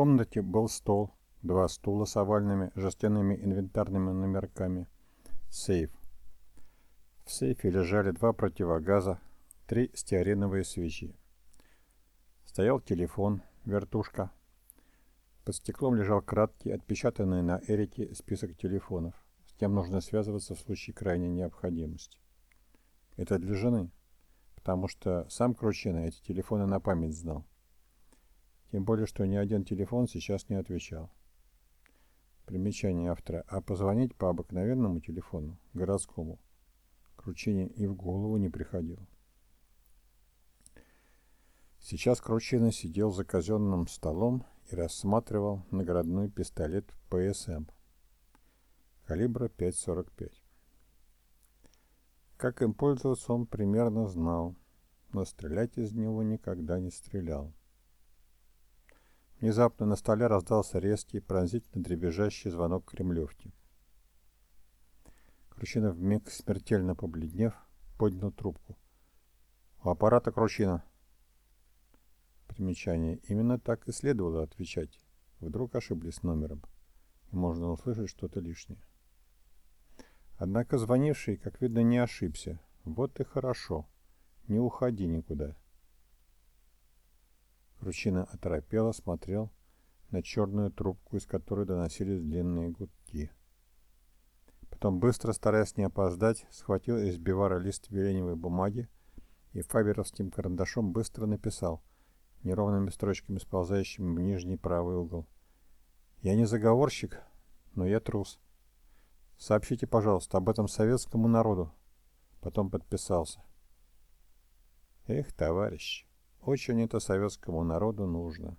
комнате был стол, два стула с овальными жестяными инвентарными номерками, сейф. В сейфе лежали два противогаза, три стеариновые свечи. Стоял телефон, вертушка. Под стеклом лежал краткий, отпечатанный на эрите список телефонов. С кем нужно связываться в случае крайней необходимости. Это для жены, потому что сам Кручина эти телефоны на память знал. Тем более, что ни один телефон сейчас не отвечал. Примечание автора. А позвонить по обыкновенному телефону, городскому, Кручине и в голову не приходило. Сейчас Кручина сидел за казенным столом и рассматривал наградной пистолет ПСМ калибра 5.45. Как им пользоваться он примерно знал, но стрелять из него никогда не стрелял. Внезапно на столе раздался резкий, пронзительно дребезжащий звонок кремлевки. Кручинов вмиг смертельно побледнев, поднял трубку. «У аппарата Кручина!» Примечание. Именно так и следовало отвечать. Вдруг ошиблись номером, и можно услышать что-то лишнее. Однако звонивший, как видно, не ошибся. Вот и хорошо. Не уходи никуда. Кручина оторопело смотрел на черную трубку, из которой доносились длинные гудки. Потом, быстро стараясь не опоздать, схватил из бивара лист вереневой бумаги и фаберовским карандашом быстро написал, неровными строчками сползающими в нижний правый угол. «Я не заговорщик, но я трус. Сообщите, пожалуйста, об этом советскому народу». Потом подписался. «Эх, товарищ!» Очень это советскому народу нужно.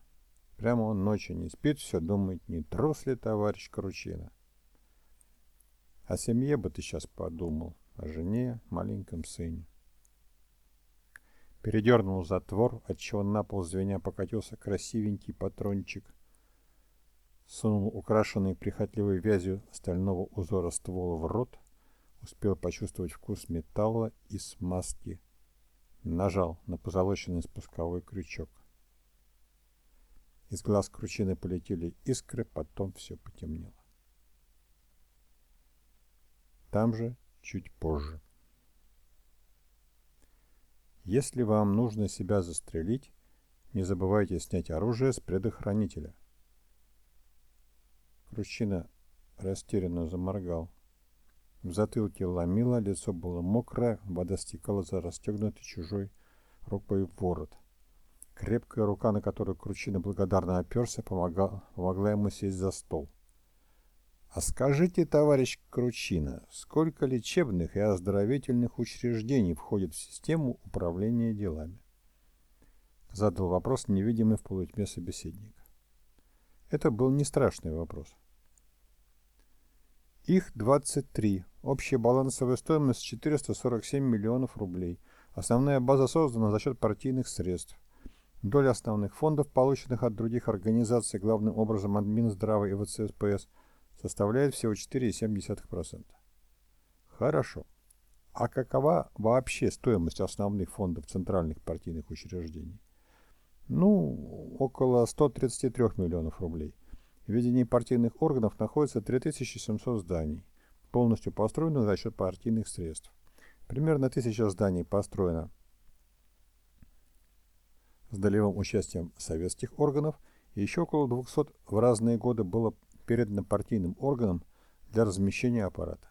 Прямо он ночью не спит, все думает, не трус ли товарищ Кручина. О семье бы ты сейчас подумал, о жене, маленьком сыне. Передернул затвор, отчего на пол звеня покатился красивенький патрончик. Сунул украшенный прихотливой вязью стального узора ствола в рот, успел почувствовать вкус металла и смазки – Нажал на позолоченный спусковой крючок. Из глаз кручины полетели искры, потом все потемнело. Там же чуть позже. Если вам нужно себя застрелить, не забывайте снять оружие с предохранителя. Кручина растерянно заморгал. В затылке ломило, лицо было мокрое, вода стекала за расстегнутый чужой рукой ворот. Крепкая рука, на которую Кручина благодарно оперся, помогла, помогла ему сесть за стол. «А скажите, товарищ Кручина, сколько лечебных и оздоровительных учреждений входит в систему управления делами?» Задал вопрос невидимый в полутьме собеседник. Это был не страшный вопрос. Их 23. Общая балансовая стоимость 447 миллионов рублей. Основная база создана за счет партийных средств. Доля основных фондов, полученных от других организаций, главным образом от Минздрава и ВЦСПС, составляет всего 4,7%. Хорошо. А какова вообще стоимость основных фондов центральных партийных учреждений? Ну, около 133 миллионов рублей. В ведении партийных органов находится 3700 зданий, полностью построенных за счет партийных средств. Примерно 1000 зданий построено с долевым участием советских органов, и еще около 200 в разные годы было передано партийным органам для размещения аппарата.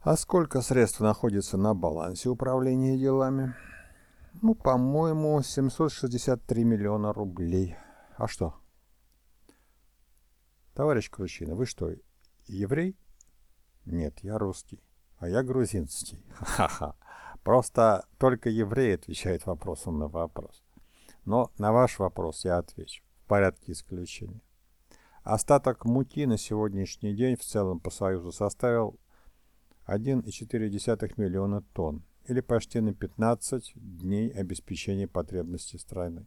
А сколько средств находится на балансе управления делами? Ну, по-моему, 763 миллиона рублей. А что? Товарищ Кручина, вы что, еврей? Нет, я русский. А я грузинский. Ха-ха. Просто только еврей отвечает вопросом на вопрос. Но на ваш вопрос я отвечу. В порядке исключения. Остаток муки на сегодняшний день в целом по Союзу составил 1,4 миллиона тонн, или почти на 15 дней обеспечения потребностей страны.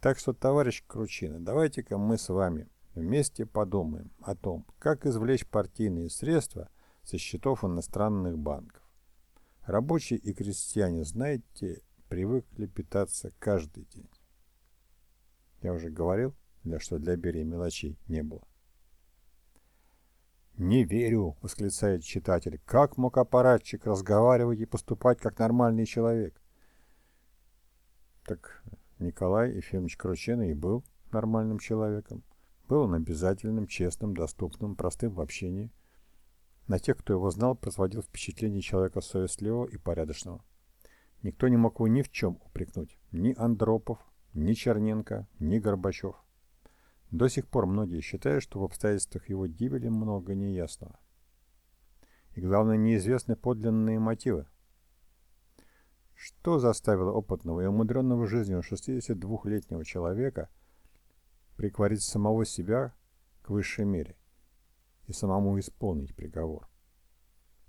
Так что, товарищ Кручина, давайте-ка мы с вами Вместе подумаем о том, как извлечь партийные средства со счетов иностранных банков. Рабочие и крестьяне, знаете, привыкли питаться каждый день. Я уже говорил, для что для Берии мелочей не было. «Не верю!» — восклицает читатель. «Как мог аппаратчик разговаривать и поступать как нормальный человек?» Так Николай Ефимович Крученый и был нормальным человеком. Был он обязательным, честным, доступным, простым в общении. На тех, кто его знал, производил впечатление человека совестливого и порядочного. Никто не мог его ни в чем упрекнуть. Ни Андропов, ни Черненко, ни Горбачев. До сих пор многие считают, что в обстоятельствах его гибели много неясного. И главное, неизвестны подлинные мотивы. Что заставило опытного и умудренного жизнью 62-летнего человека прикварить самого себя к высшей мере и самому исполнить приговор?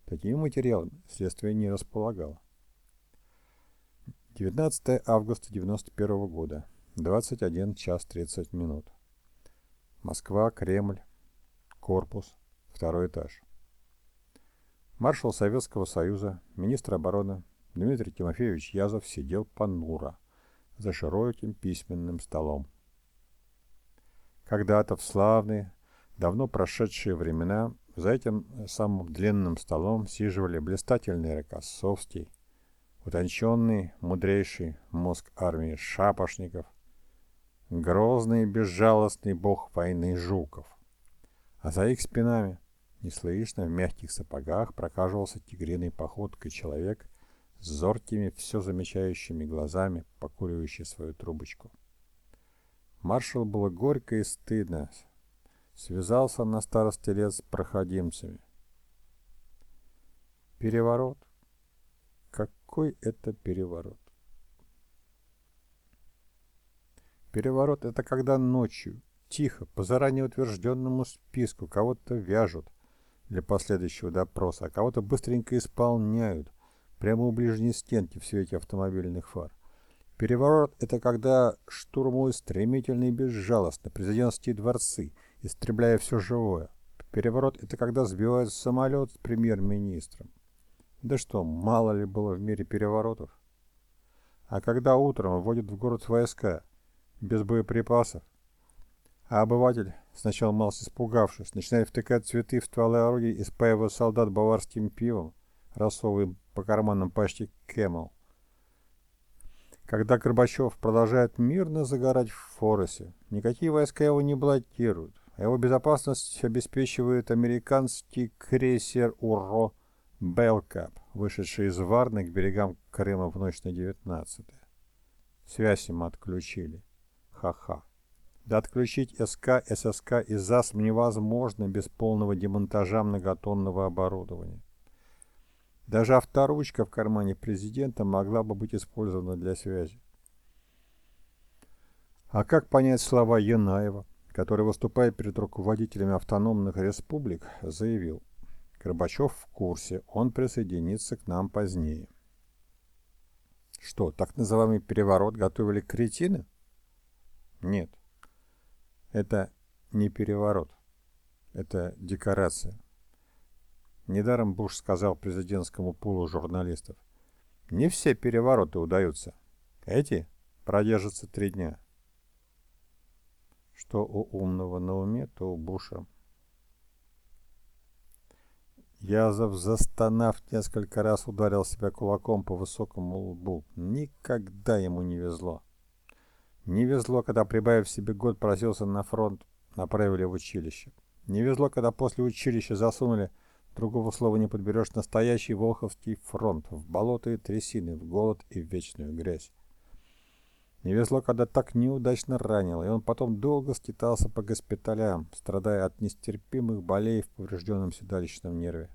Такими материалами следствие не располагало. 19 августа 1991 года, 21 час 30 минут. Москва, Кремль, корпус, второй этаж. Маршал Советского Союза, министр обороны Дмитрий Тимофеевич Язов сидел понуро за широким письменным столом. Когда-то в славные, давно прошедшие времена за этим самым длинным столом сиживали блистательный Рокоссовский, утонченный, мудрейший мозг армии шапошников, грозный и безжалостный бог войны Жуков. А за их спинами, неслышно в мягких сапогах, прокаживался тигриной походкой человек с зоркими, все замечающими глазами, покуривающий свою трубочку. Маршал было горько и стыдно. Связался на старости лет с проходимцами. Переворот. Какой это переворот? Переворот — это когда ночью, тихо, по заранее утвержденному списку кого-то вяжут для последующего допроса, а кого-то быстренько исполняют прямо у ближней стенки в свете автомобильных фар. Переворот — это когда штурмуют стремительно и безжалостно президентские дворцы, истребляя все живое. Переворот — это когда сбивают самолет с премьер-министром. Да что, мало ли было в мире переворотов? А когда утром вводят в город войска — без боеприпасов. А обыватель, сначала малость испугавшись, начинает втыкать цветы в стволы орудий и спаивать солдат баварским пивом, рассовывая по карманам пачки Camel. Когда Горбачев продолжает мирно загорать в Форосе, никакие войска его не блокируют, а его безопасность обеспечивает американский крейсер «Уро» «Белкап», вышедший из Варны к берегам Крыма в ночь на 19 -е. Связь ему отключили. Ха-ха. Да отключить СК, ССК и ЗАС невозможно без полного демонтажа многотонного оборудования. Даже авторучка в кармане президента могла бы быть использована для связи. А как понять слова Янаева, который, выступая перед руководителями автономных республик, заявил, Горбачев в курсе, он присоединится к нам позднее. Что, так называемый переворот готовили кретины? Нет. Это не переворот. Это декорация. Недаром Буш сказал президентскому пулу журналистов. Не все перевороты удаются. Эти продержатся три дня. Что у умного на уме, то у Буша. Язов, застонав, несколько раз ударил себя кулаком по высокому лбу. Никогда ему не везло. Не везло, когда, прибавив себе год, просился на фронт, направили в училище. Не везло, когда после училища засунули, другого слова не подберешь, настоящий Волховский фронт, в болото и трясины, в голод и в вечную грязь. Не везло, когда так неудачно ранило, и он потом долго скитался по госпиталям, страдая от нестерпимых болей в поврежденном седалищном нерве.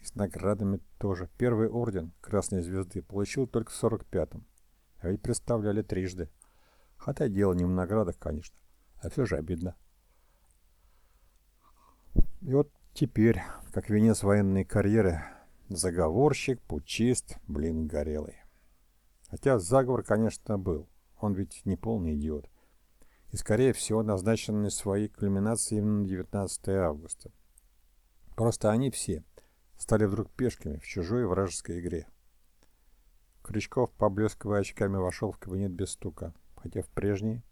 И с наградами тоже. Первый орден Красной Звезды получил только в 45-м. А ведь представляли трижды. Хотя дело не в наградах, конечно. А все же обидно. И вот теперь, как венец военной карьеры, заговорщик, пучист, блин, горелый. Хотя заговор, конечно, был. Он ведь не полный идиот. И, скорее всего, назначенный своей кульминацией именно 19 августа. Просто они все стали вдруг пешками в чужой вражеской игре. Крючков, поблескивая очками, вошел в кабинет без стука. хотя в прежние,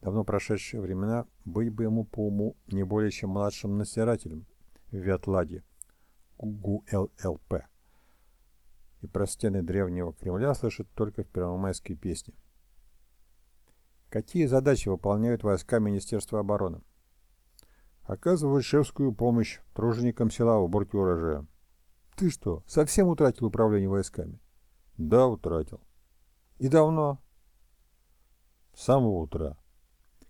давно прошедшие времена, быть бы ему по уму не более чем младшим надзирателем в Вятладе, ГУЛЛП. И про стены древнего Кремля слышит только в первомайской песне. Какие задачи выполняют войска Министерства обороны? Оказывают шефскую помощь труженикам села в уборке урожая. Ты что, совсем утратил управление войсками? Да, утратил. И давно? С самого утра.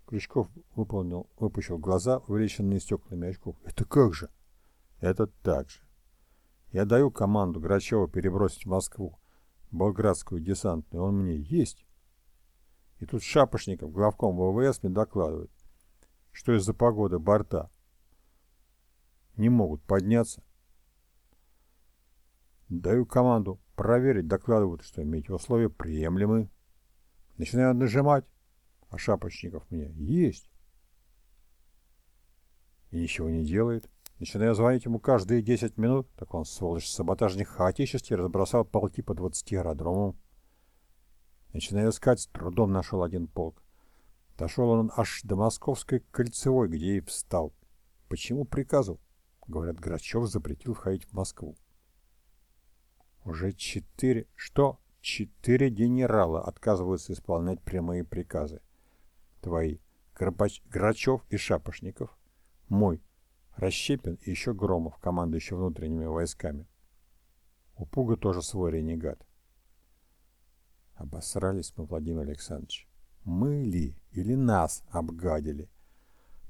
Крючков выполнил, выпущил глаза, увеличенные стеклами очков. Это как же? Это так же. Я даю команду Грачева перебросить в Москву Болградскую десантную. Он мне есть. И тут Шапошников, главком ВВС, мне докладывает, что из-за погоды борта не могут подняться. Даю команду проверить, докладывают, что условия приемлемы. Начинаю нажимать, а Шапочников мне есть. И ничего не делает. Начинаю звонить ему каждые 10 минут, так он, сволочь, саботажник хаотически разбросал полки по 20 аэродромам. Начинаю искать, с трудом нашел один полк. Дошел он аж до Московской кольцевой, где и встал. Почему приказу? Говорят, Грачев запретил входить в Москву. Уже четыре... Что? Четыре генерала отказываются исполнять прямые приказы. Твои. Горбач... Грачев и Шапошников. Мой. Расщепин и еще Громов, командующий внутренними войсками. У Пуга тоже свой ренегат. Обосрались мы, Владимир Александрович. Мы ли или нас обгадили?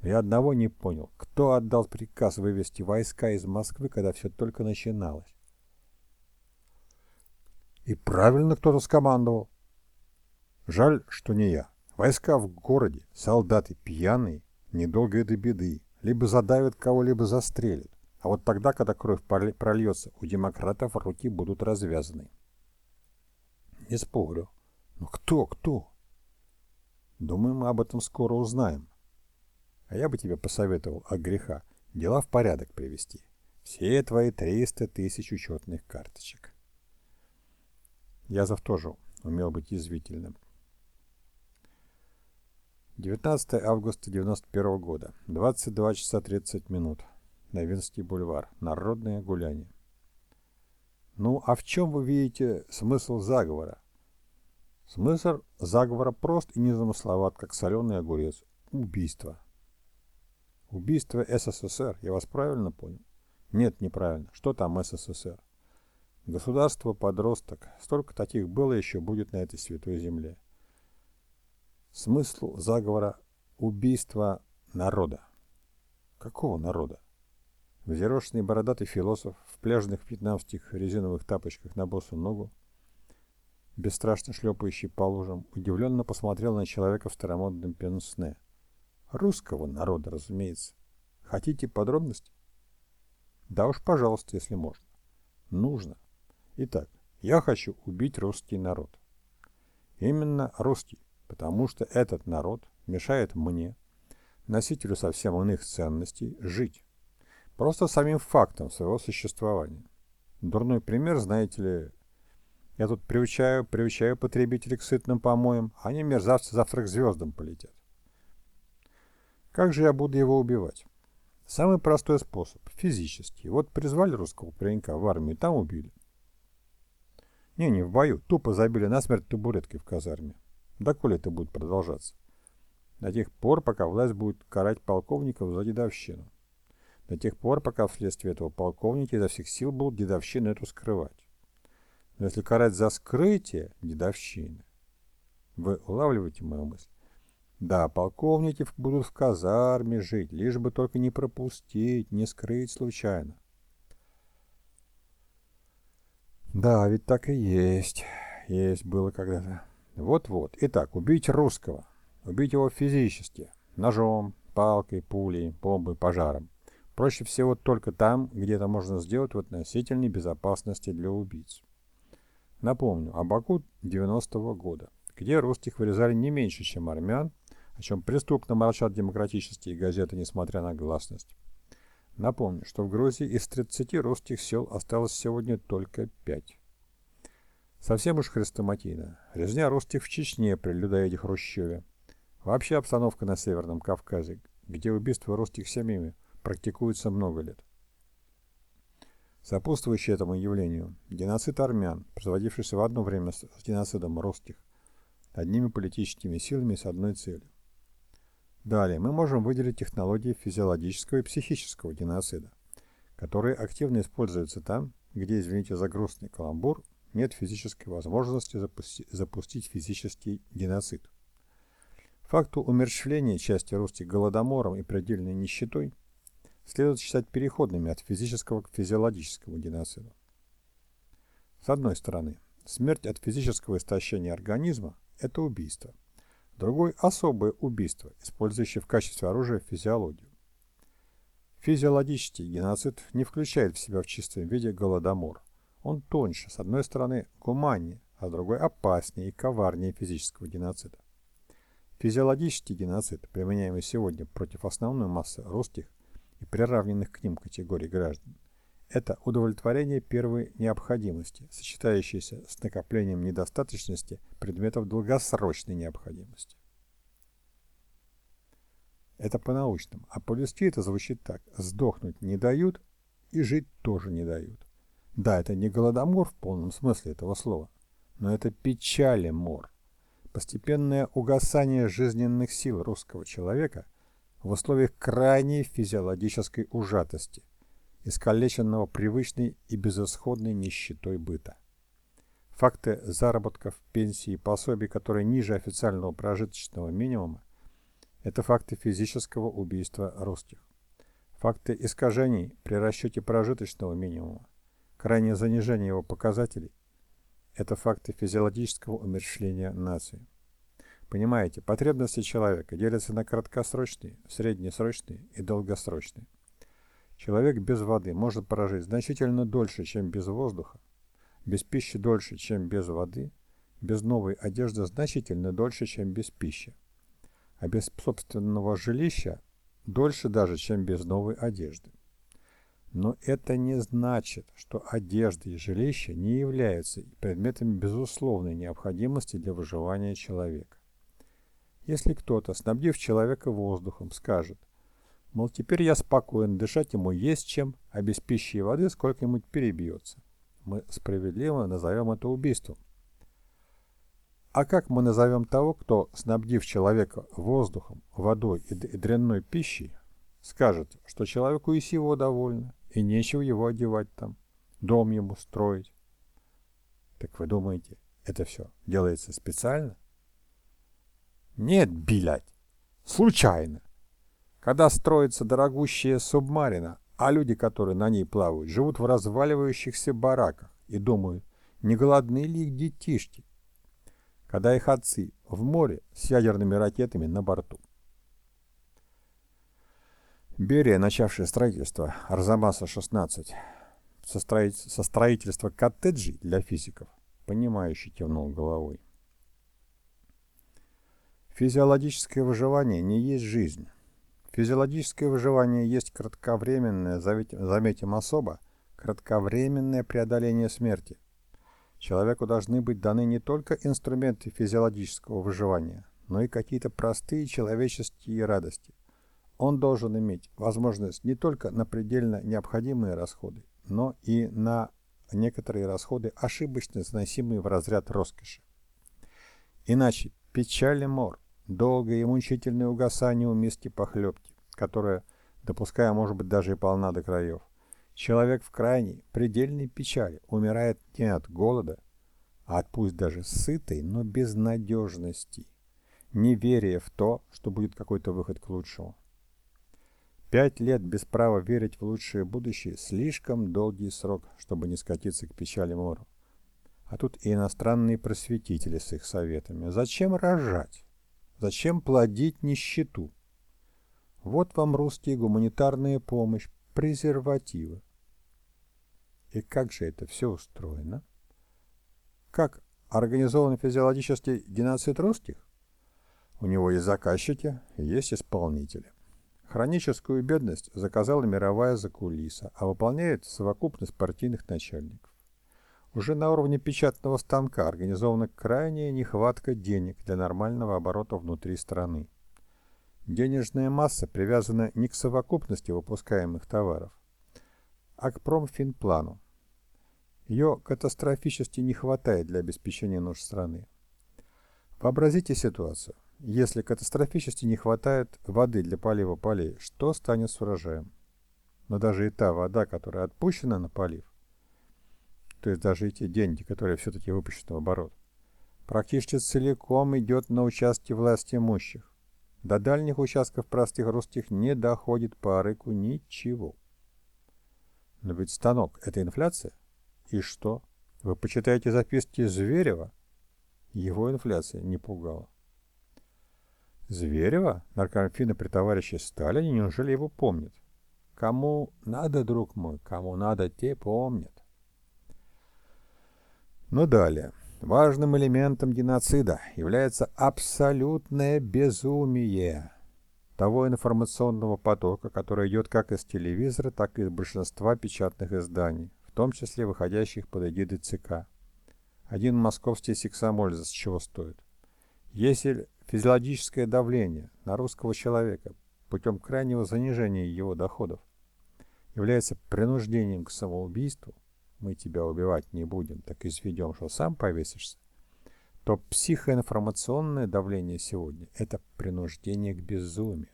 Я одного не понял. Кто отдал приказ вывести войска из Москвы, когда все только начиналось? И правильно кто-то скомандовал. Жаль, что не я. Войска в городе, солдаты пьяные, недолго до беды. Либо задавят кого-либо застрелят. А вот тогда, когда кровь прольется, у демократов руки будут развязаны. Не спорю. Но кто, кто? Думаю, мы об этом скоро узнаем. А я бы тебе посоветовал от греха дела в порядок привести. Все твои 300 тысяч учетных карточек. Язов тоже умел быть язвительным. 19 августа 91 года, 22 часа 30 минут. Новинский бульвар. Народное гуляние. Ну, а в чем вы видите смысл заговора? Смысл заговора прост и незамысловат, как соленый огурец. Убийство. Убийство СССР. Я вас правильно понял? Нет, неправильно. Что там СССР? Государство-подросток. Столько таких было еще будет на этой святой земле. Смысл заговора – убийство народа. Какого народа? Взъерошенный бородатый философ в пляжных вьетнамских резиновых тапочках на босу ногу, бесстрашно шлепающий по лужам, удивленно посмотрел на человека в старомодном пенсне. Русского народа, разумеется. Хотите подробности? Да уж, пожалуйста, если можно. Нужно. Итак, я хочу убить русский народ. Именно русский, потому что этот народ мешает мне, носителю совсем иных ценностей, жить. Просто самим фактом своего существования. Дурной пример, знаете ли, я тут приучаю, приучаю потребителей к сытным помоям, а они, мерзавцы, завтра к звездам полетят. Как же я буду его убивать? Самый простой способ – физический. Вот призвали русского паренька в армию, там убили. Не, не в бою. Тупо забили насмерть табуреткой в казарме. Да коли это будет продолжаться? До тех пор, пока власть будет карать полковников за дедовщину. До тех пор, пока вследствие этого полковники изо всех сил будут дедовщину эту скрывать. Но если карать за скрытие дедовщины, вы улавливаете мою мысль? Да, полковники будут в казарме жить, лишь бы только не пропустить, не скрыть случайно. Да, ведь так и есть. Есть было когда-то. Вот-вот. Итак, убить русского. Убить его физически. Ножом, палкой, пулей, бомбой, пожаром. Проще всего только там, где это можно сделать в относительной безопасности для убийц. Напомню, Абаку 90-го года, где русских вырезали не меньше, чем армян, о чем преступно молчат демократические газеты, несмотря на гласность. Напомню, что в Грузии из 30 русских сел осталось сегодня только 5. Совсем уж хрестоматийно. Резня русских в Чечне при людоеде Хрущеве. Вообще обстановка на Северном Кавказе, где убийство русских семьями практикуется много лет. Сопутствующий этому явлению – геноцид армян, производившийся в одно время с геноцидом русских, одними политическими силами с одной целью. Далее мы можем выделить технологии физиологического и психического геноцида, которые активно используются там, где, извините за грустный каламбур, нет физической возможности запусти запустить физический геноцид. Факту умерщвления части русских голодомором и предельной нищетой следует считать переходными от физического к физиологическому геноциду. С одной стороны, смерть от физического истощения организма – это убийство. Другой – особое убийство, использующее в качестве оружия физиологию. Физиологический геноцид не включает в себя в чистом виде голодомор. Он тоньше, с одной стороны, гуманнее, а с другой опаснее и коварнее физического геноцида. Физиологический геноцид, применяемый сегодня против основной массы русских и приравненных к ним категорий граждан, это удовлетворение первой необходимости, сочетающееся с накоплением недостаточности предметов долгосрочной необходимости. Это по-научному, а по-людски это звучит так. Сдохнуть не дают и жить тоже не дают. Да, это не голодомор в полном смысле этого слова, но это печали мор постепенное угасание жизненных сил русского человека в условиях крайней физиологической ужатости, искалеченного привычной и безысходной нищетой быта. Факты заработков, пенсий и пособий, которые ниже официального прожиточного минимума, это факты физического убийства русских. Факты искажений при расчете прожиточного минимума, крайнее занижение его показателей это факты физиологического умерщвления нации. Понимаете, потребности человека делятся на краткосрочные, среднесрочные и долгосрочные. Человек без воды может прожить значительно дольше, чем без воздуха, без пищи дольше, чем без воды, без новой одежды значительно дольше, чем без пищи, а без собственного жилища дольше даже, чем без новой одежды. Но это не значит, что одежда и жилище не являются предметами безусловной необходимости для выживания человека. Если кто-то, снабдив человека воздухом, скажет, мол, теперь я спокоен, дышать ему есть чем, а без пищи и воды сколько-нибудь перебьется, мы справедливо назовем это убийством. А как мы назовем того, кто, снабдив человека воздухом, водой и дрянной пищей, скажет, что человеку и сего довольно, и нечего его одевать там, дом ему строить. Так вы думаете, это все делается специально? Нет, блядь, случайно. Когда строится дорогущая субмарина, а люди, которые на ней плавают, живут в разваливающихся бараках и думают, не голодны ли их детишки, когда их отцы в море с ядерными ракетами на борту. Берия, начавший строительство Арзамаса-16, со, строить... со строительства коттеджей для физиков, понимающий кивнул головой. Физиологическое выживание не есть жизнь. Физиологическое выживание есть кратковременное, заметим особо, кратковременное преодоление смерти. Человеку должны быть даны не только инструменты физиологического выживания, но и какие-то простые человеческие радости – он должен иметь возможность не только на предельно необходимые расходы, но и на некоторые расходы, ошибочно заносимые в разряд роскоши. Иначе печаль и мор, долгое и мучительное угасание у миски похлебки, которая, допуская, может быть, даже и полна до краев. Человек в крайней, предельной печали умирает не от голода, а от пусть даже сытой, но безнадежности, неверия в то, что будет какой-то выход к лучшему. Пять лет без права верить в лучшее будущее – слишком долгий срок, чтобы не скатиться к печали мору. А тут и иностранные просветители с их советами. Зачем рожать? Зачем плодить нищету? Вот вам русские гуманитарная помощь, презервативы. И как же это все устроено? Как организован физиологический геноцид русских? У него есть заказчики, есть исполнители. Хроническую бедность заказала мировая закулиса, а выполняет совокупность партийных начальников. Уже на уровне печатного станка организована крайняя нехватка денег для нормального оборота внутри страны. Денежная масса привязана не к совокупности выпускаемых товаров, а к промфинплану. Ее катастрофически не хватает для обеспечения нужд страны. Вообразите ситуацию. Если катастрофически не хватает воды для полива полей, что станет с урожаем? Но даже и та вода, которая отпущена на полив, то есть даже и те деньги, которые все-таки выпущены в оборот, практически целиком идет на участки власти имущих. До дальних участков простых русских не доходит по рыку ничего. Но ведь станок – это инфляция. И что? Вы почитаете записки Зверева? Его инфляция не пугала. Зверева? Наркомфина при товарище Сталине? Неужели его помнят? Кому надо, друг мой, кому надо, те помнят. Но далее. Важным элементом геноцида является абсолютное безумие того информационного потока, который идет как из телевизора, так и из большинства печатных изданий, в том числе выходящих под эгидой ЦК. Один московский сексомоль с чего стоит. Если физиологическое давление на русского человека путем крайнего занижения его доходов является принуждением к самоубийству, мы тебя убивать не будем, так изведем, что сам повесишься, то психоинформационное давление сегодня – это принуждение к безумию.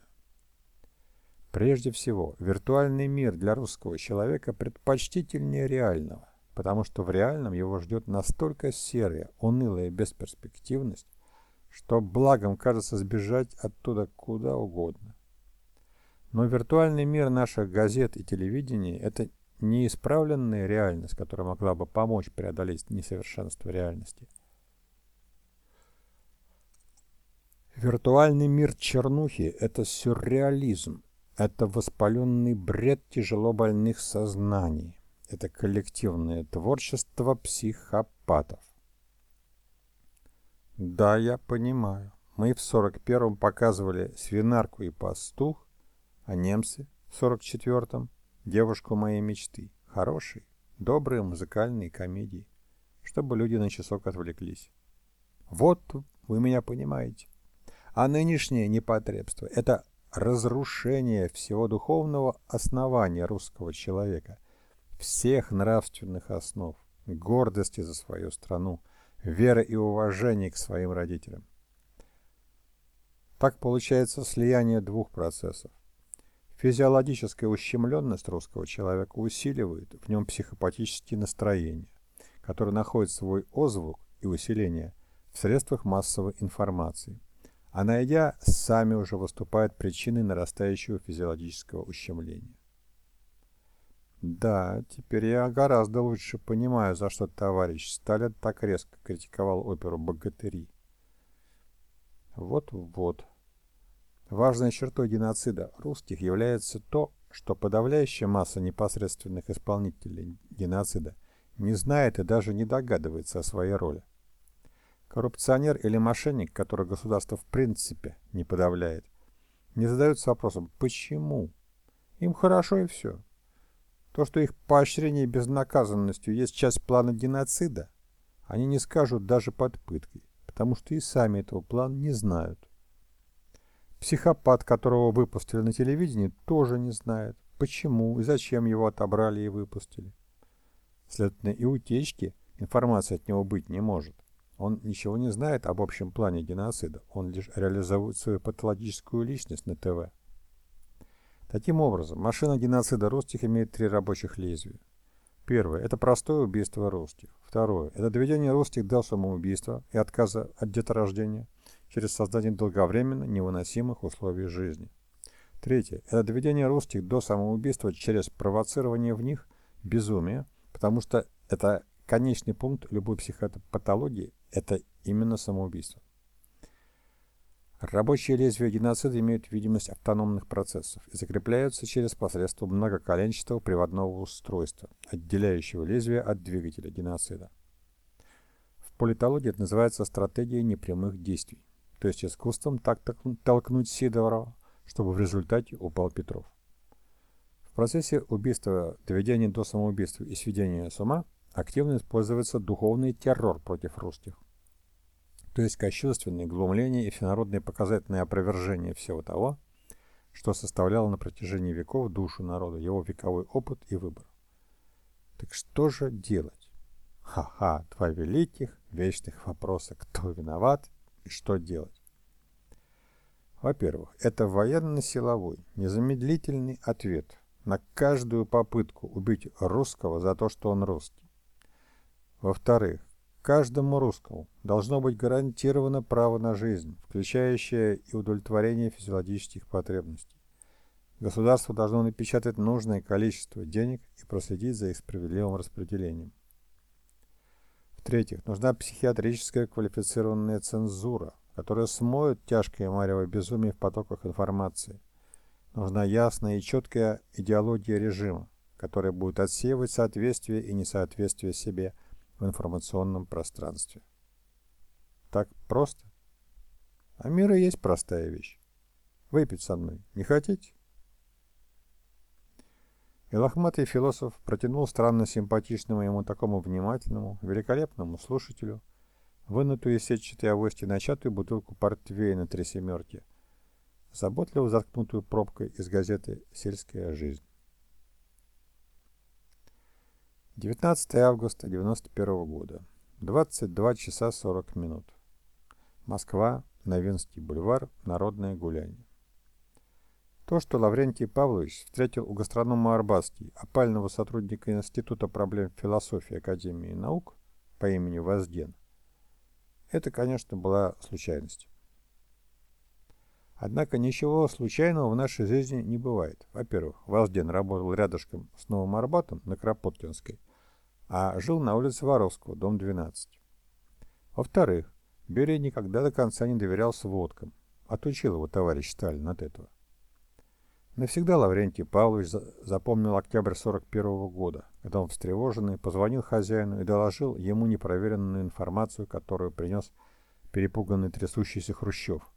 Прежде всего, виртуальный мир для русского человека предпочтительнее реального, потому что в реальном его ждет настолько серая, унылая бесперспективность, что благом кажется сбежать оттуда куда угодно. Но виртуальный мир наших газет и телевидения – это неисправленная реальность, которая могла бы помочь преодолеть несовершенство реальности. Виртуальный мир чернухи – это сюрреализм, это воспаленный бред тяжело больных сознаний, это коллективное творчество психопатов. Да, я понимаю. Мы в 41-м показывали «Свинарку и пастух», а немцы в 44-м девушку моей мечты. Хорошие, добрые музыкальные комедии, чтобы люди на часок отвлеклись. Вот вы меня понимаете. А нынешнее непотребство – это разрушение всего духовного основания русского человека, всех нравственных основ, гордости за свою страну, веры и уважения к своим родителям. Так получается слияние двух процессов. Физиологическая ущемленность русского человека усиливает в нем психопатические настроения, которые находят свой озвук и усиление в средствах массовой информации, а найдя, сами уже выступают причиной нарастающего физиологического ущемления. Да, теперь я гораздо лучше понимаю, за что товарищ Сталин так резко критиковал оперу «Богатыри». Вот-вот. Важной чертой геноцида русских является то, что подавляющая масса непосредственных исполнителей геноцида не знает и даже не догадывается о своей роли. Коррупционер или мошенник, который государство в принципе не подавляет, не задается вопросом «почему?». Им хорошо и все. То, что их поощрение безнаказанностью есть часть плана геноцида, они не скажут даже под пыткой, потому что и сами этого плана не знают. Психопат, которого выпустили на телевидении, тоже не знает, почему и зачем его отобрали и выпустили. Следовательно, и утечки информации от него быть не может. Он ничего не знает об общем плане геноцида, он лишь реализует свою патологическую личность на ТВ. Таким образом, машина геноцида русских имеет три рабочих лезвия. Первое – это простое убийство русских. Второе – это доведение русских до самоубийства и отказа от деторождения через создание долговременно невыносимых условий жизни. Третье – это доведение русских до самоубийства через провоцирование в них безумия, потому что это конечный пункт любой психопатологии – это именно самоубийство. Рабочие лезвия геноцида имеют видимость автономных процессов и закрепляются через посредство многоколенчатого приводного устройства, отделяющего лезвие от двигателя геноцида. В политологии это называется стратегией непрямых действий то есть искусством так толкнуть Сидорова, чтобы в результате упал Петров. В процессе убийства, доведения до самоубийства и сведения с ума активно используется духовный террор против русских. То есть кощунственное глумление и всенародное показательное опровержение всего того, что составляло на протяжении веков душу народа, его вековой опыт и выбор. Так что же делать? Ха-ха, два великих, вечных вопроса, кто виноват и что делать. Во-первых, это военно-силовой, незамедлительный ответ на каждую попытку убить русского за то, что он русский. Во-вторых, каждому русскому должно быть гарантировано право на жизнь, включающее и удовлетворение физиологических потребностей. Государство должно напечатать нужное количество денег и проследить за их справедливым распределением. В-третьих, нужна психиатрическая квалифицированная цензура, которая смоет тяжкое марево безумие в потоках информации. Нужна ясная и четкая идеология режима, которая будет отсеивать соответствие и несоответствие себе информационном пространстве. Так просто? А мир и есть простая вещь. Выпить со мной не хотите? И лохматый философ протянул странно симпатичному ему такому внимательному, великолепному слушателю вынутую из сетчатой авости начатую бутылку портвейна три семерки, заботливо заткнутую пробкой из газеты «Сельская жизнь». 19 августа 91 года. 22 часа 40 минут. Москва, Новинский бульвар, Народное гуляние. То, что Лаврентий Павлович встретил у гастронома Арбатский, опального сотрудника Института проблем философии Академии наук по имени Возден, это, конечно, была случайность. Однако ничего случайного в нашей жизни не бывает. Во-первых, Возден работал рядышком с Новым Арбатом на Кропоткинской, а жил на улице Воровского, дом 12. Во-вторых, Берия никогда до конца не доверял сводкам. Отучил его товарищ Сталин от этого. Навсегда Лаврентий Павлович запомнил октябрь 41 -го года, когда он встревоженный позвонил хозяину и доложил ему непроверенную информацию, которую принес перепуганный трясущийся Хрущев,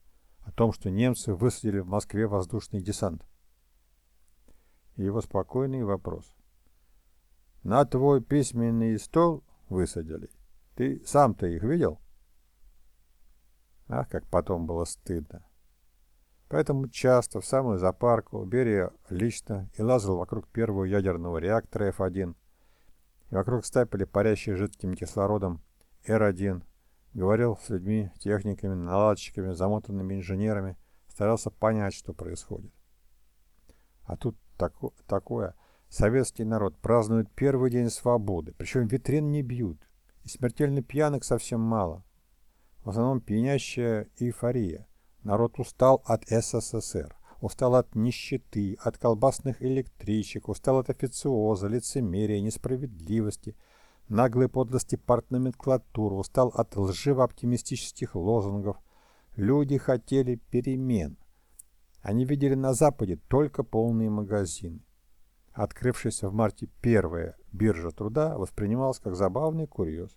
о том, что немцы высадили в Москве воздушный десант. И его спокойный вопрос. «На твой письменный стол высадили? Ты сам-то их видел?» Ах, как потом было стыдно. Поэтому часто в самую запарку Берия лично и лазал вокруг первого ядерного реактора F1 и вокруг стапеля, парящей жидким кислородом R1, говорил с людьми, техниками, наладчиками, замотанными инженерами, старался понять, что происходит. А тут тако такое. Советский народ празднует первый день свободы, причем витрин не бьют, и смертельно пьяных совсем мало. В основном пьянящая эйфория – Народ устал от СССР, устал от нищеты, от колбасных электричек, устал от официоза, лицемерия, несправедливости, наглой подлости партноменклатуры, устал от лживо-оптимистических лозунгов. Люди хотели перемен. Они видели на Западе только полные магазины. Открывшаяся в марте первая биржа труда воспринималась как забавный курьез.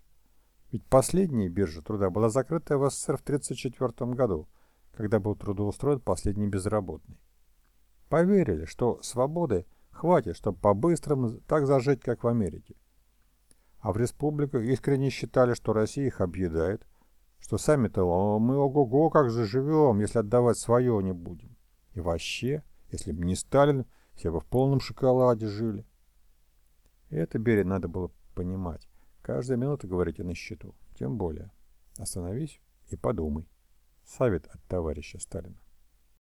Ведь последняя биржа труда была закрыта в СССР в 1934 году – когда был трудоустроен последний безработный. Поверили, что свободы хватит, чтобы по-быстрому так зажить, как в Америке. А в республиках искренне считали, что Россия их объедает, что сами-то мы ого-го как заживем, если отдавать свое не будем. И вообще, если бы не Сталин, все бы в полном шоколаде жили. Это, Берия, надо было понимать. Каждая минута говорите на счету. Тем более. Остановись и подумай. Совет от товарища Сталина.